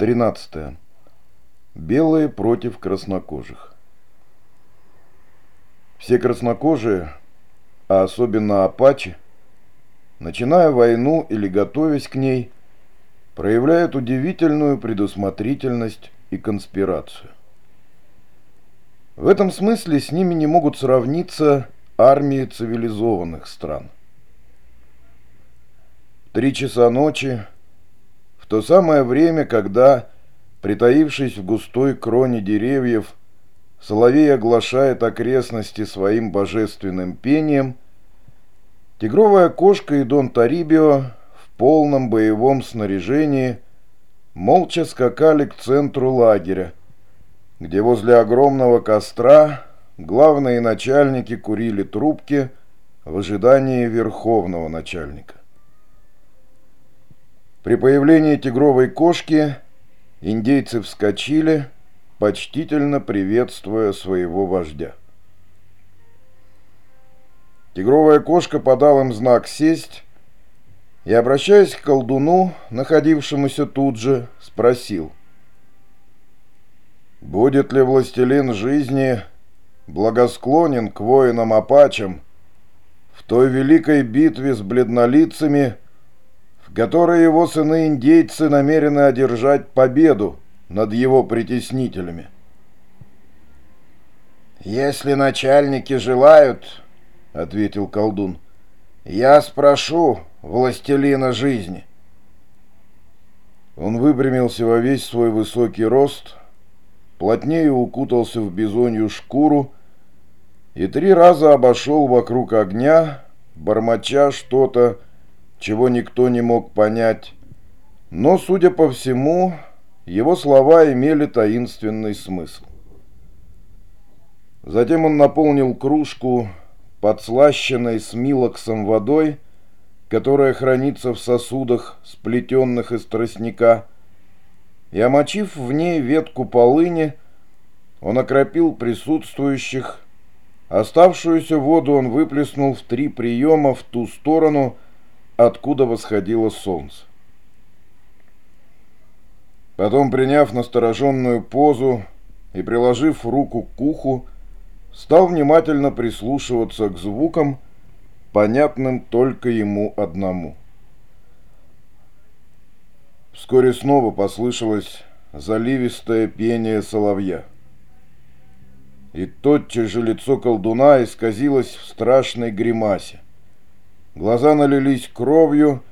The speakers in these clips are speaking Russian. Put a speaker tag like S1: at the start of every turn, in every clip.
S1: 13. Белые против краснокожих. Все краснокожие, а особенно апачи, начиная войну или готовясь к ней, проявляют удивительную предусмотрительность и конспирацию. В этом смысле с ними не могут сравниться армии цивилизованных стран. Три часа ночи, в то самое время, когда, притаившись в густой кроне деревьев, Соловей оглашает окрестности своим божественным пением, тигровая кошка и Дон Тарибио в полном боевом снаряжении молча скакали к центру лагеря, где возле огромного костра главные начальники курили трубки в ожидании верховного начальника. При появлении тигровой кошки индейцы вскочили, почтительно приветствуя своего вождя. Тигровая кошка подал им знак «сесть» и, обращаясь к колдуну, находившемуся тут же, спросил – Будет ли властелин жизни благосклонен к воинам-апачам в той великой битве с бледнолицами, в которой его сыны-индейцы намерены одержать победу над его притеснителями?
S2: «Если начальники желают, — ответил колдун, — я спрошу властелина жизни».
S1: Он выпрямился во весь свой высокий рост — плотнее укутался в бизонью шкуру и три раза обошел вокруг огня, бормоча что-то, чего никто не мог понять. Но, судя по всему, его слова имели таинственный смысл. Затем он наполнил кружку подслащенной с милоксом водой, которая хранится в сосудах, сплетенных из тростника, и, омочив в ней ветку полыни, он окропил присутствующих. Оставшуюся воду он выплеснул в три приема в ту сторону, откуда восходило солнце. Потом, приняв настороженную позу и приложив руку к уху, стал внимательно прислушиваться к звукам, понятным только ему одному. Вскоре снова послышалось заливистое пение соловья. И тотчас же лицо колдуна исказилось в страшной гримасе. Глаза налились кровью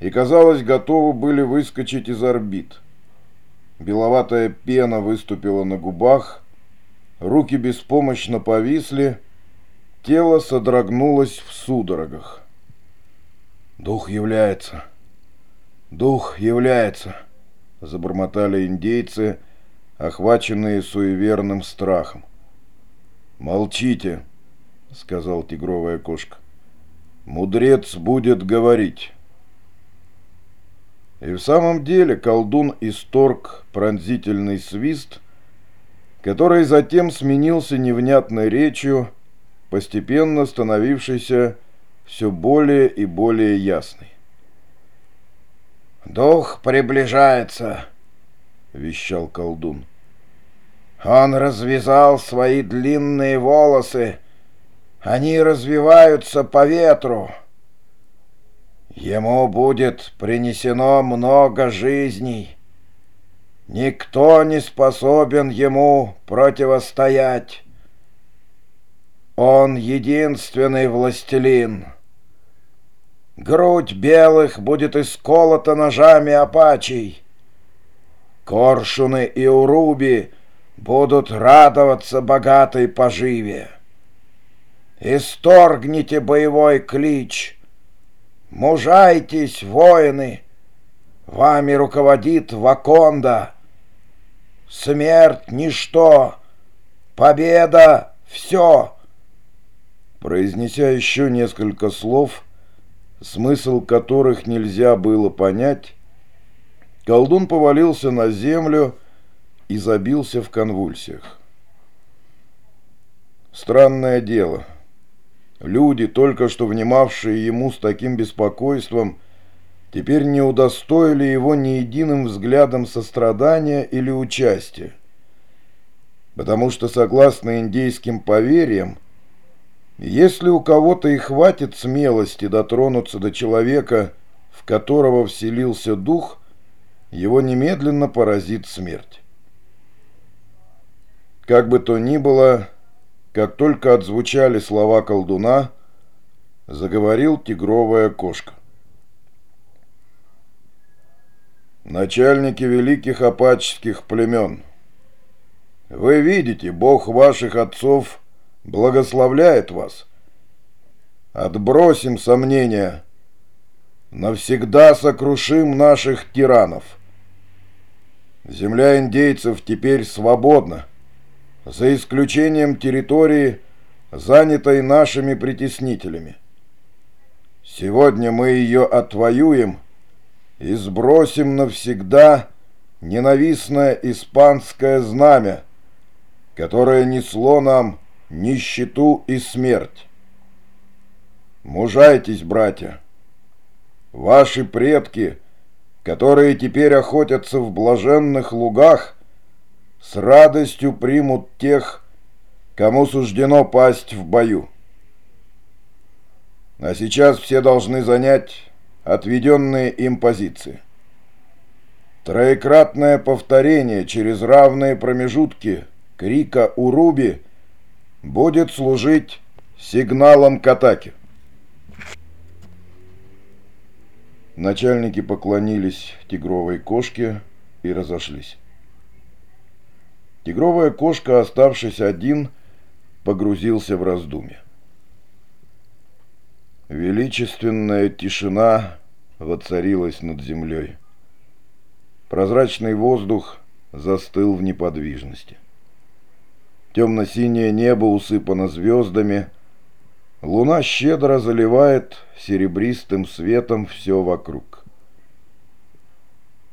S1: и, казалось, готовы были выскочить из орбит. Беловатая пена выступила на губах, руки беспомощно повисли, тело содрогнулось в судорогах. «Дух является!» «Дух является», — забормотали индейцы, охваченные суеверным страхом. «Молчите», — сказал тигровая кошка. «Мудрец будет говорить». И в самом деле колдун исторг пронзительный свист, который затем сменился невнятной речью, постепенно становившейся все более и более ясной.
S2: «Дух приближается», — вещал колдун. «Он развязал свои длинные волосы. Они развиваются по ветру. Ему будет принесено много жизней. Никто не способен ему противостоять. Он единственный властелин». Грудь белых будет исколота ножами апачей. Коршуны и уруби будут радоваться богатой поживе. Исторгните боевой клич. Мужайтесь, воины, вами руководит Ваконда. Смерть — ничто, победа — все.
S1: Произнеся еще несколько слов, — смысл которых нельзя было понять, колдун повалился на землю и забился в конвульсиях. Странное дело. Люди, только что внимавшие ему с таким беспокойством, теперь не удостоили его ни единым взглядом сострадания или участия. Потому что, согласно индейским поверьям, если у кого-то и хватит смелости дотронуться до человека, в которого вселился дух, его немедленно поразит смерть. Как бы то ни было, как только отзвучали слова колдуна, заговорил тигровая кошка. Начальники великих апаческих племен, вы видите, Бог ваших отцов благословляет вас. Отбросим сомнения, навсегда сокрушим наших тиранов. Земля индейцев теперь свободна за исключением территории, занятой нашими притеснителями. Сегодня мы ее отвоюем и сбросим навсегда ненавистное испанское знамя, которое несло нам нищету и смерть. Мужайтесь, братья. Ваши предки, которые теперь охотятся в блаженных лугах, с радостью примут тех, кому суждено пасть в бою. А сейчас все должны занять отведенные им позиции. Троекратное повторение через равные промежутки крика «Уруби» будет служить сигналом к атаке. Начальники поклонились тигровой кошке и разошлись. Тигровая кошка, оставшись один, погрузился в раздумье. Величественная тишина воцарилась над землей. Прозрачный воздух застыл в неподвижности. Темно-синее небо усыпано звездами, луна щедро заливает серебристым светом все вокруг.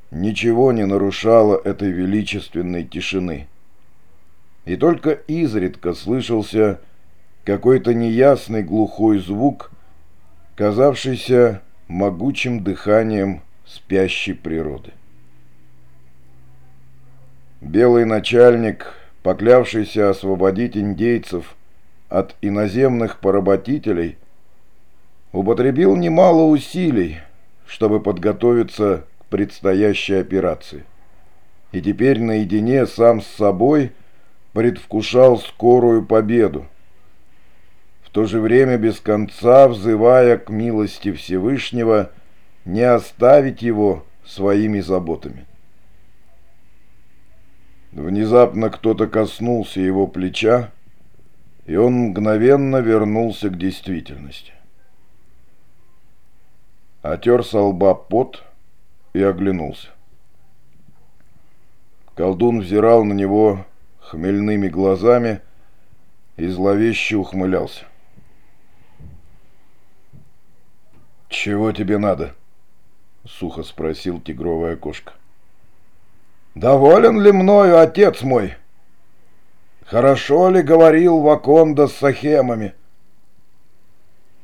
S1: Ничего не нарушало этой величественной тишины — и только изредка слышался какой-то неясный глухой звук, казавшийся могучим дыханием спящей природы. Белый начальник, поклявшийся освободить индейцев от иноземных поработителей, употребил немало усилий, чтобы подготовиться к предстоящей операции. И теперь наедине сам с собой – предвкушал скорую победу, в то же время без конца взывая к милости Всевышнего не оставить его своими заботами. Внезапно кто-то коснулся его плеча, и он мгновенно вернулся к действительности. Отер со лба пот и оглянулся. Колдун взирал на него хмельными глазами и зловеще ухмылялся. «Чего тебе надо?» — сухо спросил тигровая кошка. «Доволен ли мною отец мой? Хорошо ли говорил Ваконда с Сахемами?»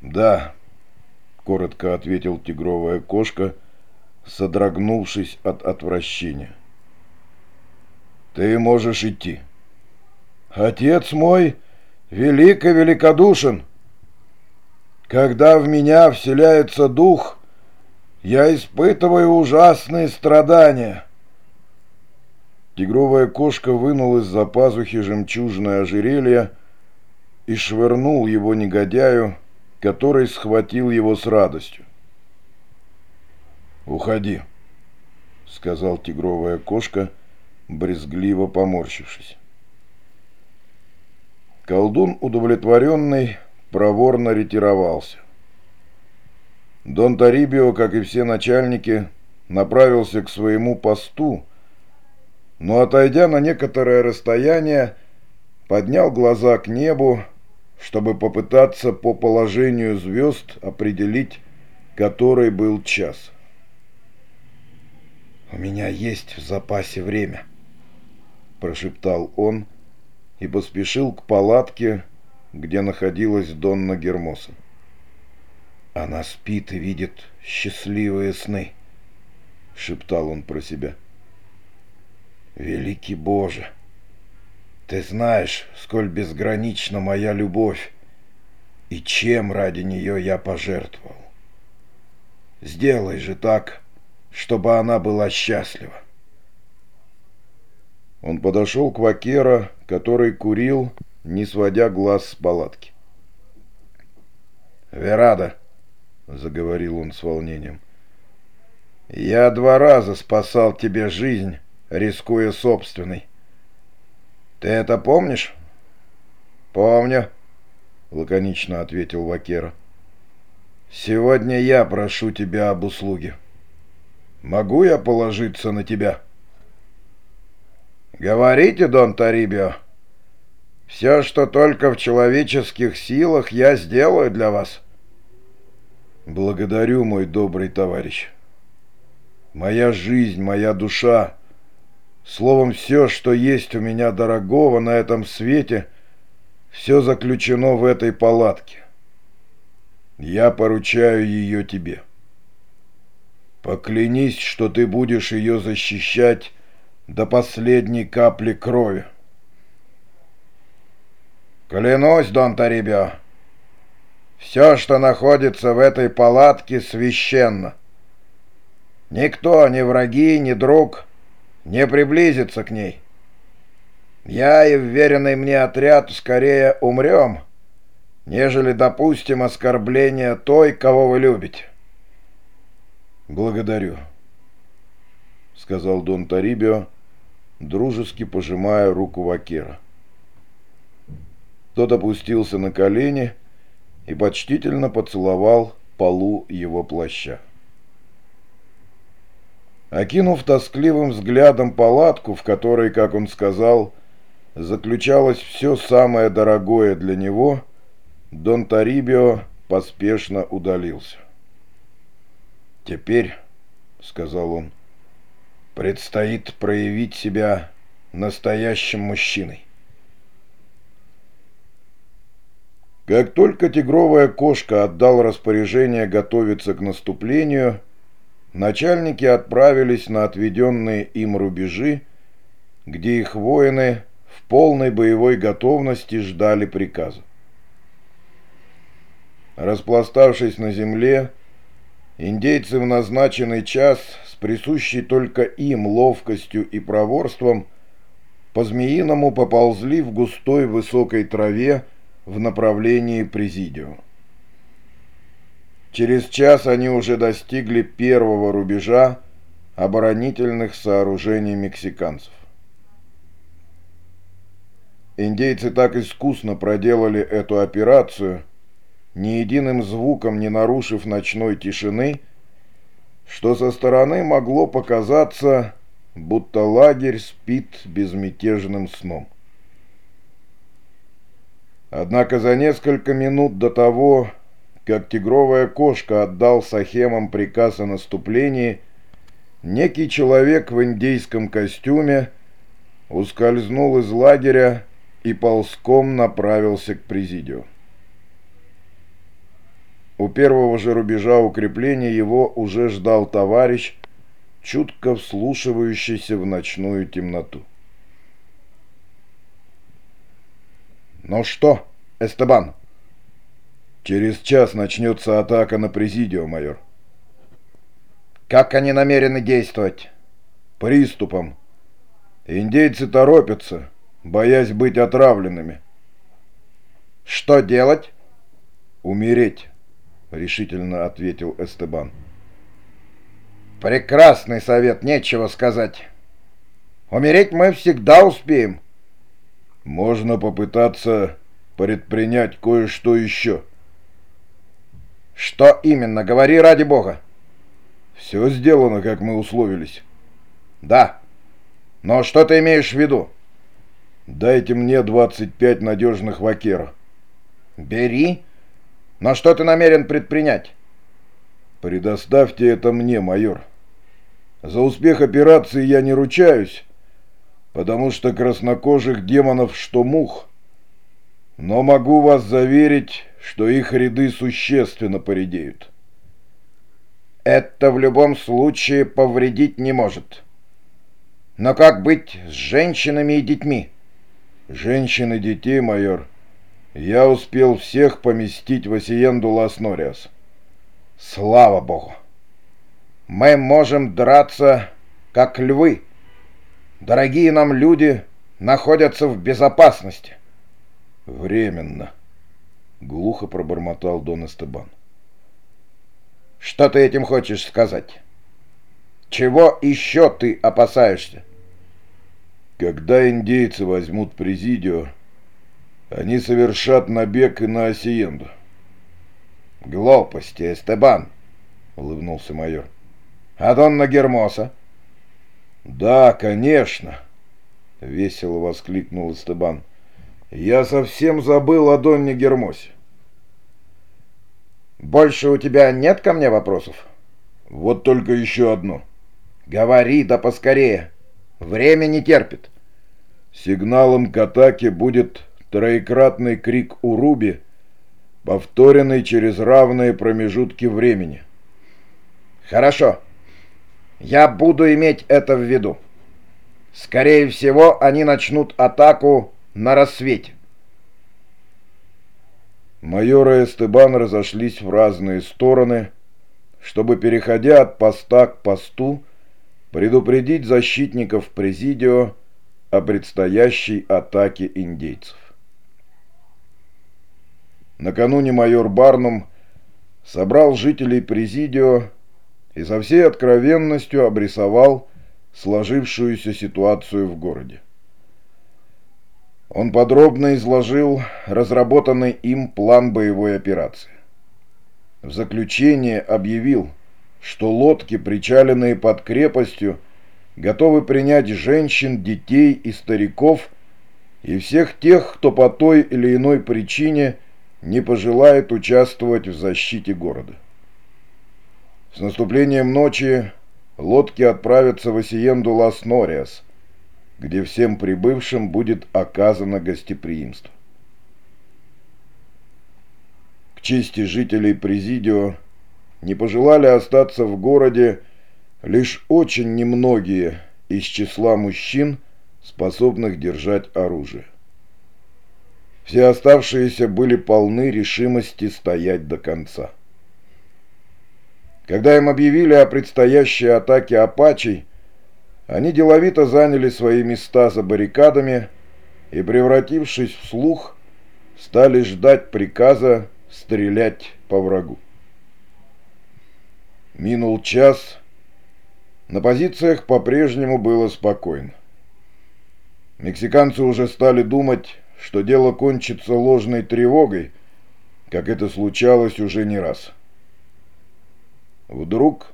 S1: «Да», — коротко ответил тигровая кошка, содрогнувшись от отвращения. «Ты можешь идти». Отец мой велик и великодушен. Когда в меня вселяется дух, я испытываю ужасные страдания. Тигровая кошка вынул из-за пазухи жемчужное ожерелье и швырнул его негодяю, который схватил его с радостью. «Уходи», — сказал тигровая кошка, брезгливо поморщившись. Колдун, удовлетворенный, проворно ретировался. Дон Тарибио, как и все начальники, направился к своему посту, но, отойдя на некоторое расстояние, поднял глаза к небу, чтобы попытаться по положению звезд определить, который был час. «У меня есть в запасе время», — прошептал он, и поспешил к палатке, где находилась Донна Гермоса. Она спит и видит
S2: счастливые сны», — шептал он про себя. «Великий Боже, ты знаешь, сколь безгранична моя любовь и чем ради нее я пожертвовал. Сделай же так, чтобы она была счастлива.
S1: Он подошел к Вакера, который курил, не сводя глаз с палатки.
S2: «Верада», — заговорил он с волнением, — «я два раза спасал тебе жизнь, рискуя собственной. Ты это помнишь?» «Помню», — лаконично ответил Вакера. «Сегодня я прошу тебя об услуге. Могу я положиться на тебя?» «Говорите, Дон Тарибио. Все, что только в человеческих силах, я сделаю для вас».
S1: «Благодарю, мой добрый товарищ. Моя жизнь, моя душа, словом, все, что есть у меня дорогого на этом свете, все заключено в этой палатке. Я поручаю ее тебе. Поклянись, что ты будешь ее защищать до последней капли крови.
S2: Клянусь, Дон Тарибио, все, что находится в этой палатке, священно. Никто, ни враги, ни друг, не приблизится к ней. Я и вверенный мне отряд скорее умрем, нежели допустим оскорбление той, кого вы любите.
S1: Благодарю, — сказал Дон Тарибио, дружески пожимая руку Вакера. Тот опустился на колени и почтительно поцеловал полу его плаща. Окинув тоскливым взглядом палатку, в которой, как он сказал, заключалось все самое дорогое для него, Дон Тарибио поспешно удалился. «Теперь», — сказал он, — Предстоит проявить себя настоящим мужчиной. Как только тигровая кошка отдал распоряжение готовиться к наступлению, начальники отправились на отведенные им рубежи, где их воины в полной боевой готовности ждали приказа. Распластавшись на земле, индейцы в назначенный час с присущей только им ловкостью и проворством, по-змеиному поползли в густой высокой траве в направлении Президио. Через час они уже достигли первого рубежа оборонительных сооружений мексиканцев. Индейцы так искусно проделали эту операцию, ни единым звуком не нарушив ночной тишины, что со стороны могло показаться, будто лагерь спит безмятежным сном. Однако за несколько минут до того, как тигровая кошка отдал Сахемам приказ о наступлении, некий человек в индейском костюме ускользнул из лагеря и ползком направился к президио. У первого же рубежа укрепления его уже ждал товарищ, чутко вслушивающийся в ночную темноту. «Ну что, Эстебан?» «Через час начнется атака на Президио, майор».
S2: «Как они намерены действовать?»
S1: «Приступом. Индейцы торопятся, боясь быть отравленными».
S2: «Что делать?»
S1: «Умереть». — решительно ответил Эстебан.
S2: «Прекрасный совет, нечего сказать. Умереть мы всегда успеем».
S1: «Можно попытаться предпринять кое-что еще».
S2: «Что именно? Говори ради бога».
S1: «Все сделано, как мы условились».
S2: «Да. Но что ты имеешь в виду?»
S1: «Дайте мне 25 надежных вакера».
S2: «Бери». Но что ты намерен предпринять?
S1: Предоставьте это мне, майор. За успех операции я не ручаюсь, потому что краснокожих демонов что мух. Но могу вас заверить, что их ряды существенно поредеют.
S2: это в любом случае повредить не может. Но как быть с женщинами и детьми?
S1: Женщин и детей, майор, я успел всех поместить в Осиенду Лас-Нориас.
S2: Слава богу! Мы можем драться, как львы. Дорогие нам люди находятся в безопасности.
S1: Временно, глухо пробормотал Дон Эстебан.
S2: Что ты этим хочешь сказать? Чего еще ты опасаешься?
S1: Когда индейцы возьмут Президио, они совершат набег и на Осиенду.
S2: Глупости, Эстебан, улыбнулся майор. А Донна Гермоса?
S1: Да, конечно, весело воскликнул Эстебан. Я совсем забыл о Донне Гермосе.
S2: Больше у тебя нет ко мне вопросов?
S1: Вот только еще одно.
S2: Говори, да поскорее. Время не терпит.
S1: Сигналом к атаке будет троекратный крик у Руби, повторенный через равные промежутки времени.
S2: Хорошо. Я буду иметь это в виду. Скорее всего, они начнут атаку на рассвете.
S1: Майор и Эстебан разошлись в разные стороны, чтобы, переходя от поста к посту, предупредить защитников Президио о предстоящей атаке индейцев. Накануне майор Барнум собрал жителей Президио и со всей откровенностью обрисовал сложившуюся ситуацию в городе. Он подробно изложил разработанный им план боевой операции. В заключение объявил, что лодки, причаленные под крепостью, готовы принять женщин, детей и стариков и всех тех, кто по той или иной причине не пожелает участвовать в защите города. С наступлением ночи лодки отправятся в Осиенду Лас-Нориас, где всем прибывшим будет оказано гостеприимство. К чести жителей Президио не пожелали остаться в городе лишь очень немногие из числа мужчин, способных держать оружие. Все оставшиеся были полны решимости стоять до конца. Когда им объявили о предстоящей атаке апачей, они деловито заняли свои места за баррикадами и, превратившись в слух, стали ждать приказа стрелять по врагу. Минул час, на позициях по-прежнему было спокойно. Мексиканцы уже стали думать, что дело кончится ложной тревогой, как это случалось уже не раз. Вдруг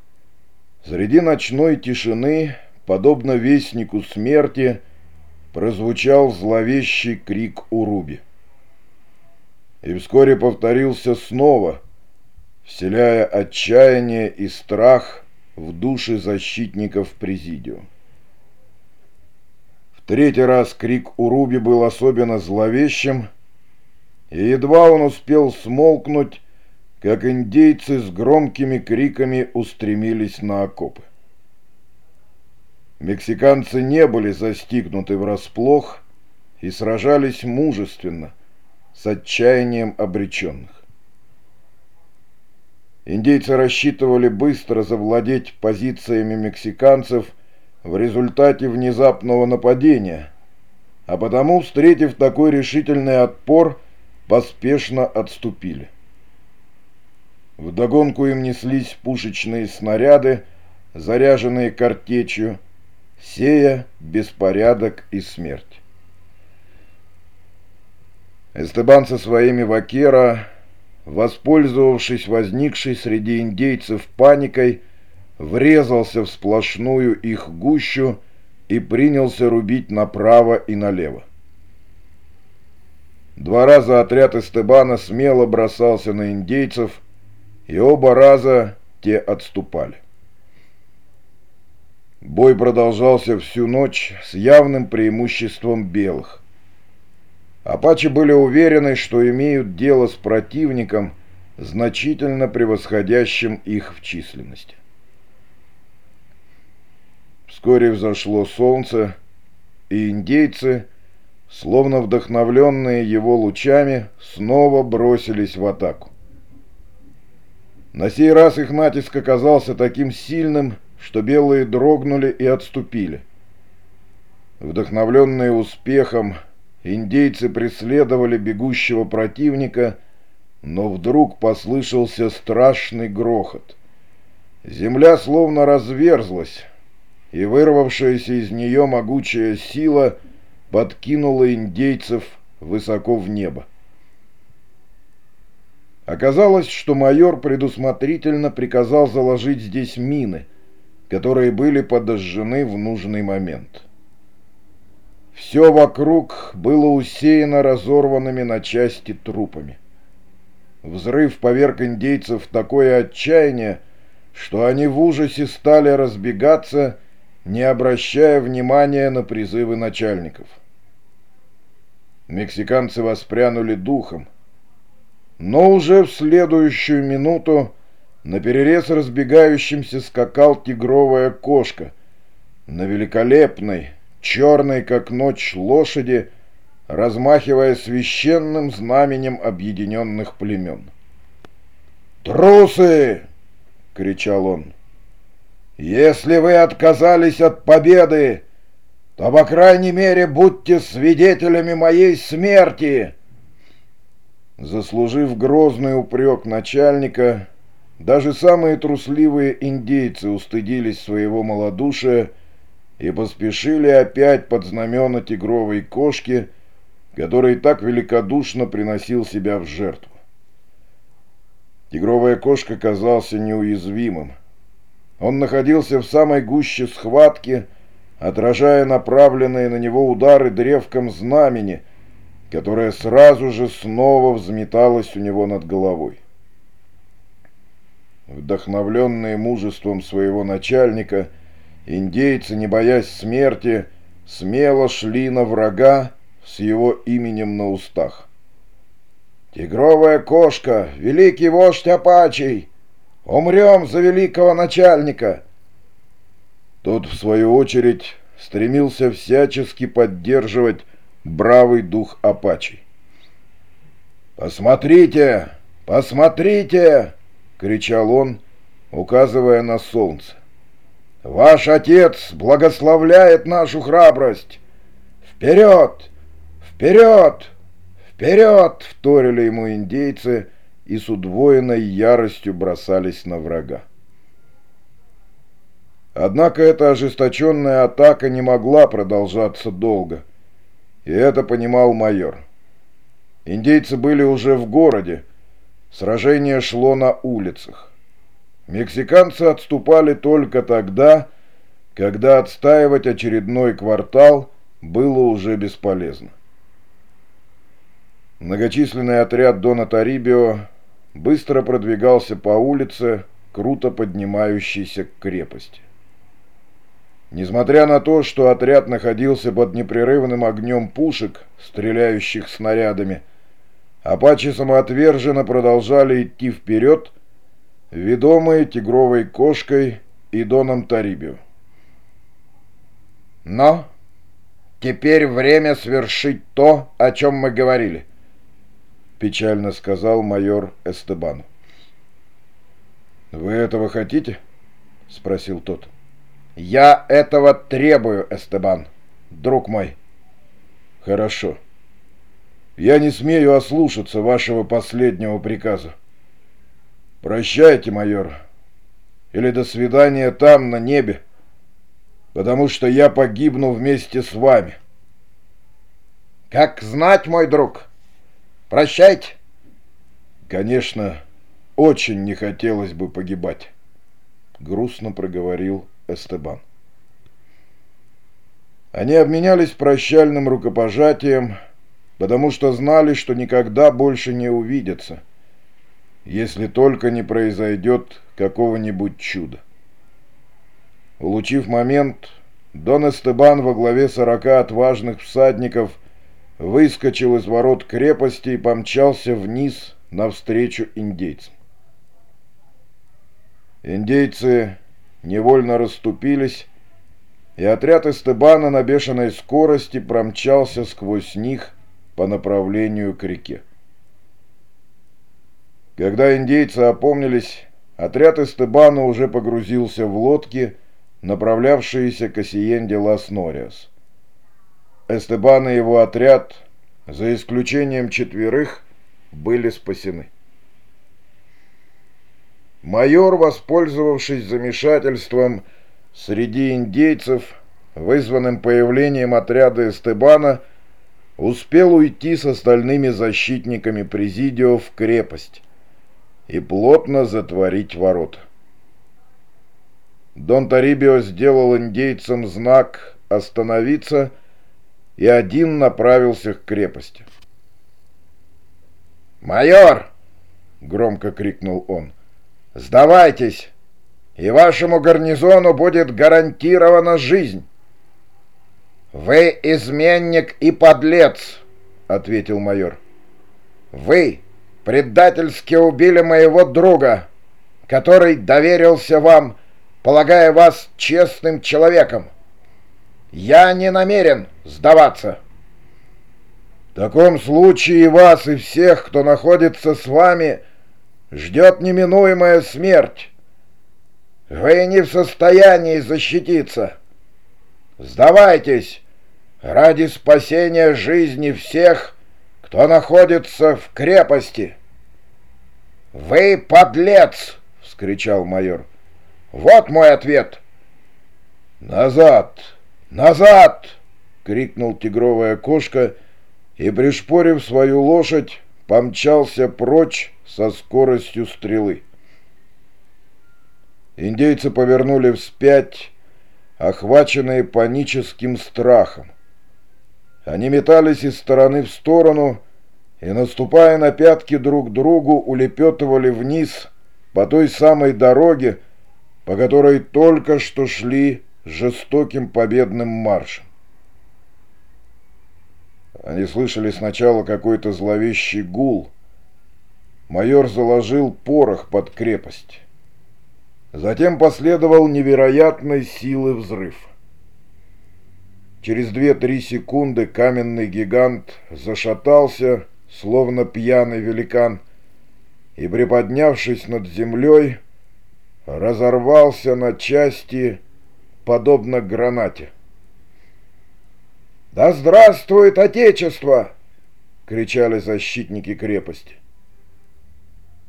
S1: среди ночной тишины, подобно вестнику смерти, прозвучал зловещий крик Уруби. И вскоре повторился снова, вселяя отчаяние и страх в души защитников Президио. Третий раз крик Уруби был особенно зловещим, и едва он успел смолкнуть, как индейцы с громкими криками устремились на окопы. Мексиканцы не были застигнуты врасплох и сражались мужественно, с отчаянием обреченных. Индейцы рассчитывали быстро завладеть позициями мексиканцев в результате внезапного нападения, а потому, встретив такой решительный отпор, поспешно отступили. Вдогонку им неслись пушечные снаряды, заряженные картечью, сея беспорядок и смерть. Эстебан со своими вакера, воспользовавшись возникшей среди индейцев паникой, врезался в сплошную их гущу и принялся рубить направо и налево. Два раза отряд Эстебана смело бросался на индейцев, и оба раза те отступали. Бой продолжался всю ночь с явным преимуществом белых. Апачи были уверены, что имеют дело с противником, значительно превосходящим их в численности. Вскоре взошло солнце, и индейцы, словно вдохновленные его лучами, снова бросились в атаку. На сей раз их натиск оказался таким сильным, что белые дрогнули и отступили. Вдохновленные успехом, индейцы преследовали бегущего противника, но вдруг послышался страшный грохот. Земля словно разверзлась, и вырвавшаяся из нее могучая сила подкинула индейцев высоко в небо. Оказалось, что майор предусмотрительно приказал заложить здесь мины, которые были подожжены в нужный момент. Все вокруг было усеяно разорванными на части трупами. Взрыв поверг индейцев такое отчаяние, что они в ужасе стали разбегаться, не обращая внимания на призывы начальников. Мексиканцы воспрянули духом, но уже в следующую минуту на перерез разбегающимся скакал тигровая кошка на великолепной, черной как ночь лошади, размахивая священным знаменем объединенных племен. «Трусы!» — кричал он. «Если вы отказались от победы, то, по крайней мере, будьте свидетелями моей смерти!» Заслужив грозный упрек начальника, даже самые трусливые индейцы устыдились своего малодушия и поспешили опять под знамена тигровой кошки, который так великодушно приносил себя в жертву. Тигровая кошка казался неуязвимым. Он находился в самой гуще схватки, отражая направленные на него удары древком знамени, которое сразу же снова взметалось у него над головой. Вдохновленные мужеством своего начальника, индейцы, не боясь смерти, смело шли на врага с его именем на устах. «Тигровая кошка, великий вождь Апачий! Умрем за великого начальника!» Тот, в свою очередь, стремился всячески поддерживать бравый дух Апачи. «Посмотрите! Посмотрите!» — кричал он, указывая на солнце. «Ваш отец благословляет нашу храбрость! Вперед! Вперед! Вперед!» — вторили ему индейцы и с удвоенной яростью бросались на врага. Однако эта ожесточенная атака не могла продолжаться долго — и это понимал майор. Индейцы были уже в городе. Сражение шло на улицах. Мексиканцы отступали только тогда, когда отстаивать очередной квартал было уже бесполезно. Многочисленный отряд Дона Тарибио быстро продвигался по улице, круто поднимающейся к крепости. Несмотря на то, что отряд находился под непрерывным огнем пушек, стреляющих снарядами, апачи самоотверженно продолжали идти вперед, ведомые тигровой кошкой и Доном Тарибио. «Но теперь время свершить то, о чем мы говорили», — печально сказал майор Эстебан. «Вы этого хотите?» — спросил тот. — «Я этого требую, Эстебан, друг мой». «Хорошо. Я не смею ослушаться вашего последнего приказа. Прощайте, майор, или до свидания там, на небе, потому что я погибну вместе с вами». «Как знать, мой друг. Прощайте». «Конечно, очень не хотелось бы погибать», — грустно проговорил Эстебан. Они обменялись прощальным рукопожатием, потому что знали, что никогда больше не увидятся, если только не произойдет какого-нибудь чуда. Улучив момент, Дон Эстебан во главе сорока отважных всадников выскочил из ворот крепости и помчался вниз навстречу индейцам. Индейцы невольно расступились и отряд Эстебана на бешеной скорости промчался сквозь них по направлению к реке. Когда индейцы опомнились, отряд Эстебана уже погрузился в лодки, направлявшиеся к Осиенде Лас-Нориас. Эстебан и его отряд, за исключением четверых, были спасены. Майор, воспользовавшись замешательством среди индейцев, вызванным появлением отряда Эстебана, успел уйти с остальными защитниками Президио в крепость и плотно затворить ворота. Дон Тарибио сделал индейцам знак «Остановиться» и один направился к крепости.
S2: «Майор!» — громко крикнул он. «Сдавайтесь, и вашему гарнизону будет гарантирована жизнь!» «Вы изменник и подлец!» — ответил майор. «Вы предательски убили моего друга, который доверился вам, полагая вас честным человеком. Я не намерен сдаваться».
S1: В таком случае вас и всех, кто находится с вами, ждет неминуемая смерть.
S2: Вы не в состоянии защититься. Сдавайтесь ради спасения жизни всех, кто находится в крепости. «Вы подлец!» — вскричал майор. «Вот мой ответ!»
S1: «Назад! Назад!» — крикнул тигровая кошка — и, пришпорив свою лошадь, помчался прочь со скоростью стрелы. Индейцы повернули вспять, охваченные паническим страхом. Они метались из стороны в сторону и, наступая на пятки друг другу, улепетывали вниз по той самой дороге, по которой только что шли жестоким победным маршем. Они слышали сначала какой-то зловещий гул. Майор заложил порох под крепость. Затем последовал невероятной силы взрыв. Через две-три секунды каменный гигант зашатался, словно пьяный великан, и, приподнявшись над землей, разорвался на части, подобно гранате.
S2: «Да здравствует Отечество!» — кричали защитники крепости.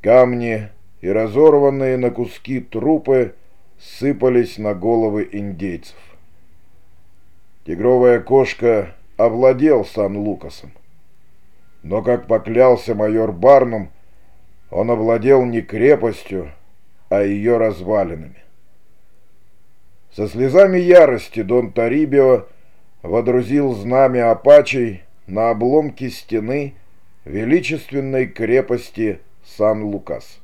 S1: Камни и разорванные на куски трупы сыпались на головы индейцев. Тигровая кошка овладел Сан-Лукасом. Но, как поклялся майор Барнум, он овладел не крепостью, а ее развалинами. Со слезами ярости Дон Тарибио водрузил знамя апачей на обломке стены величественной крепости Сан-Лукас.